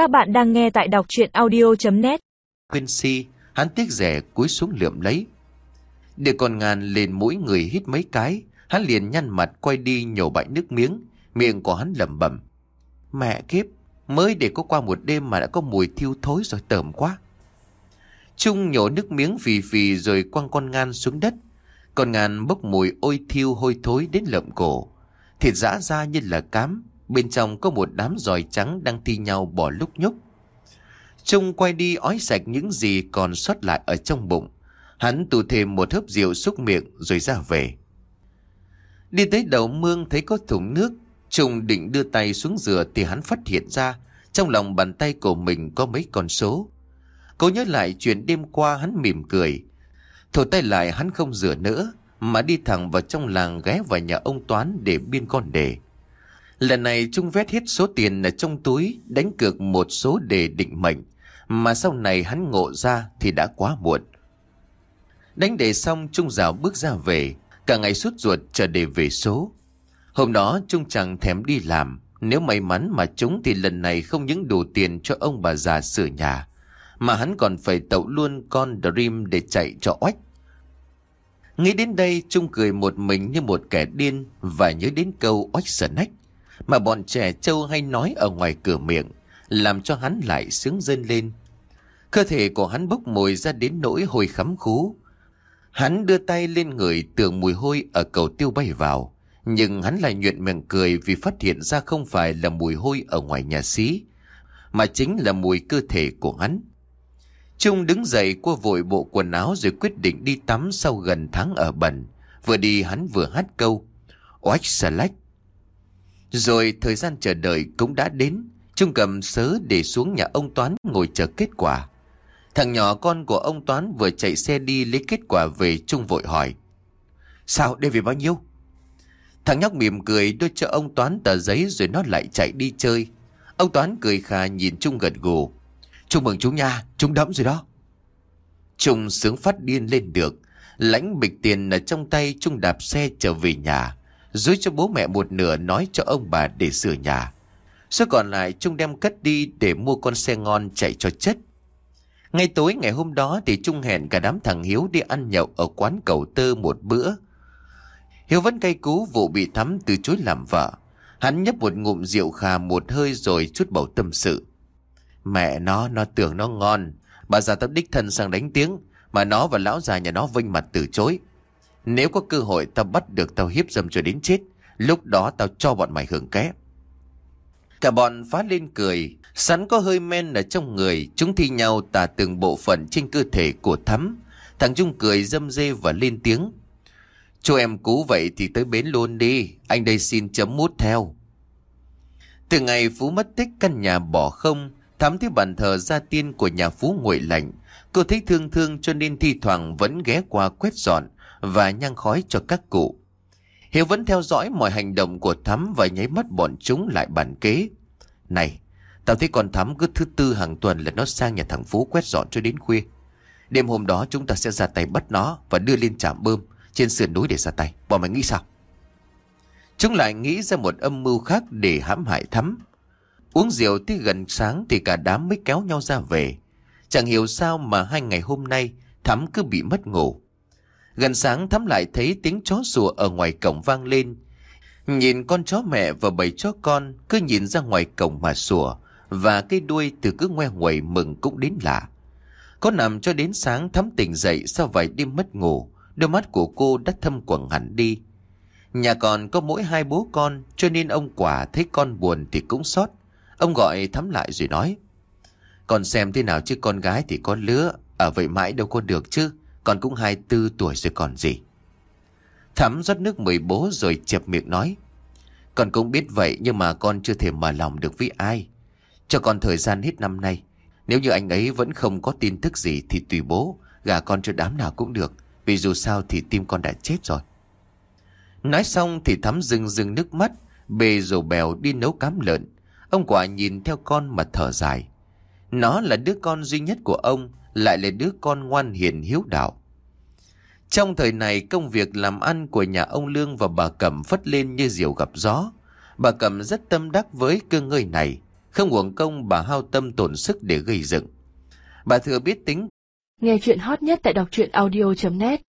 Các bạn đang nghe tại đọc chuyện audio.net Quên si, hắn tiếc rẻ cúi xuống lượm lấy. Để con ngàn lên mũi người hít mấy cái, hắn liền nhăn mặt quay đi nhổ bãi nước miếng, miệng của hắn lẩm bẩm. Mẹ kiếp, mới để có qua một đêm mà đã có mùi thiêu thối rồi tởm quá. Trung nhổ nước miếng phì phì rồi quăng con ngan xuống đất. Con ngàn bốc mùi ôi thiêu hôi thối đến lợm cổ. Thịt dã ra như là cám, bên trong có một đám giòi trắng đang thi nhau bỏ lúc nhúc. Trung quay đi ói sạch những gì còn sót lại ở trong bụng. Hắn tù thêm một hớp rượu xúc miệng rồi ra về. Đi tới đầu mương thấy có thùng nước. Trung định đưa tay xuống rửa thì hắn phát hiện ra trong lòng bàn tay của mình có mấy con số. Cố nhớ lại chuyện đêm qua hắn mỉm cười. Thổi tay lại hắn không rửa nữa, mà đi thẳng vào trong làng ghé vào nhà ông Toán để biên con đề. Lần này Trung vét hết số tiền ở trong túi, đánh cược một số đề định mệnh mà sau này hắn ngộ ra thì đã quá muộn. Đánh đề xong, Trung rào bước ra về cả ngày suốt ruột chờ đề về số. Hôm đó, Trung chẳng thèm đi làm nếu may mắn mà chúng thì lần này không những đủ tiền cho ông bà già sửa nhà, mà hắn còn phải tậu luôn con Dream để chạy cho oách. Nghĩ đến đây, Trung cười một mình như một kẻ điên và nhớ đến câu oách sở nách mà bọn trẻ trâu hay nói ở ngoài cửa miệng làm cho hắn lại sướng dâng lên. Cơ thể của hắn bốc mùi ra đến nỗi hồi khắm khú. Hắn đưa tay lên người tưởng mùi hôi ở cầu tiêu bay vào. Nhưng hắn lại nhuận miệng cười vì phát hiện ra không phải là mùi hôi ở ngoài nhà xí, mà chính là mùi cơ thể của hắn. Trung đứng dậy qua vội bộ quần áo rồi quyết định đi tắm sau gần tháng ở bẩn. Vừa đi hắn vừa hát câu. Oách xà lách. Rồi thời gian chờ đợi cũng đã đến. Trung cầm sớ để xuống nhà ông Toán ngồi chờ kết quả. Thằng nhỏ con của ông Toán vừa chạy xe đi lấy kết quả về Trung vội hỏi. Sao đây về bao nhiêu? Thằng nhóc mỉm cười đưa cho ông Toán tờ giấy rồi nó lại chạy đi chơi. Ông Toán cười khà nhìn Trung gật gù. trung mừng chú nha, chúng đẫm rồi đó. Trung sướng phát điên lên được. Lãnh bịch tiền ở trong tay Trung đạp xe trở về nhà. Dối cho bố mẹ một nửa nói cho ông bà để sửa nhà. Số còn lại Trung đem cất đi để mua con xe ngon chạy cho chất. Ngay tối ngày hôm đó thì Trung hẹn cả đám thằng Hiếu đi ăn nhậu ở quán cầu tơ một bữa. Hiếu vẫn cay cú vụ bị thắm từ chối làm vợ. Hắn nhấp một ngụm rượu khà một hơi rồi chút bầu tâm sự. Mẹ nó, nó tưởng nó ngon. Bà già tập đích thân sang đánh tiếng, mà nó và lão già nhà nó vinh mặt từ chối. Nếu có cơ hội tao bắt được tao hiếp dâm cho đến chết, lúc đó tao cho bọn mày hưởng ké. Cả bọn phá lên cười, sẵn có hơi men ở trong người, chúng thi nhau tả từng bộ phận trên cơ thể của thắm. Thằng Trung cười dâm dê và lên tiếng. Cho em cú vậy thì tới bến luôn đi, anh đây xin chấm mút theo. Từ ngày Phú mất tích căn nhà bỏ không, Thắm thấy bàn thờ gia tiên của nhà Phú nguội lạnh. Cô thấy thương thương cho nên thi thoảng vẫn ghé qua quét dọn và nhang khói cho các cụ. Hiếu vẫn theo dõi mọi hành động của Thắm và nháy mắt bọn chúng lại bàn kế. Này, tao thấy con Thắm cứ thứ tư hàng tuần là nó sang nhà thằng Phú quét dọn cho đến khuya. Đêm hôm đó chúng ta sẽ ra tay bắt nó và đưa lên trạm bơm trên sườn núi để ra tay. Bọn mày nghĩ sao? Chúng lại nghĩ ra một âm mưu khác để hãm hại Thắm. Uống rượu tới gần sáng thì cả đám mới kéo nhau ra về. Chẳng hiểu sao mà hai ngày hôm nay Thắm cứ bị mất ngủ. Gần sáng Thắm lại thấy tiếng chó sủa ở ngoài cổng vang lên. Nhìn con chó mẹ và bầy chó con cứ nhìn ra ngoài cổng mà sủa và cái đuôi từ cứ ngoe nguẩy mừng cũng đến lạ. Có nằm cho đến sáng Thắm tỉnh dậy sau vài đêm mất ngủ, đôi mắt của cô đã thâm quầng hẳn đi. Nhà còn có mỗi hai bố con cho nên ông quả thấy con buồn thì cũng xót. Ông gọi thắm lại rồi nói. Còn xem thế nào chứ con gái thì có lứa, ở vậy mãi đâu có được chứ, con cũng 24 tuổi rồi còn gì. Thắm rót nước mời bố rồi chẹp miệng nói. Con cũng biết vậy nhưng mà con chưa thể mở lòng được với ai. Cho con thời gian hết năm nay. Nếu như anh ấy vẫn không có tin tức gì thì tùy bố, gả con cho đám nào cũng được. Vì dù sao thì tim con đã chết rồi. Nói xong thì thắm rừng rừng nước mắt, bê rổ bèo đi nấu cám lợn. Ông quả nhìn theo con mà thở dài. Nó là đứa con duy nhất của ông, lại là đứa con ngoan hiền hiếu đạo. Trong thời này, công việc làm ăn của nhà ông Lương và bà Cẩm phất lên như diều gặp gió. Bà Cẩm rất tâm đắc với cơ ngơi này. Không uổng công bà hao tâm tổn sức để gây dựng. Bà thừa biết tính. Nghe chuyện hot nhất tại đọc truyện audio.net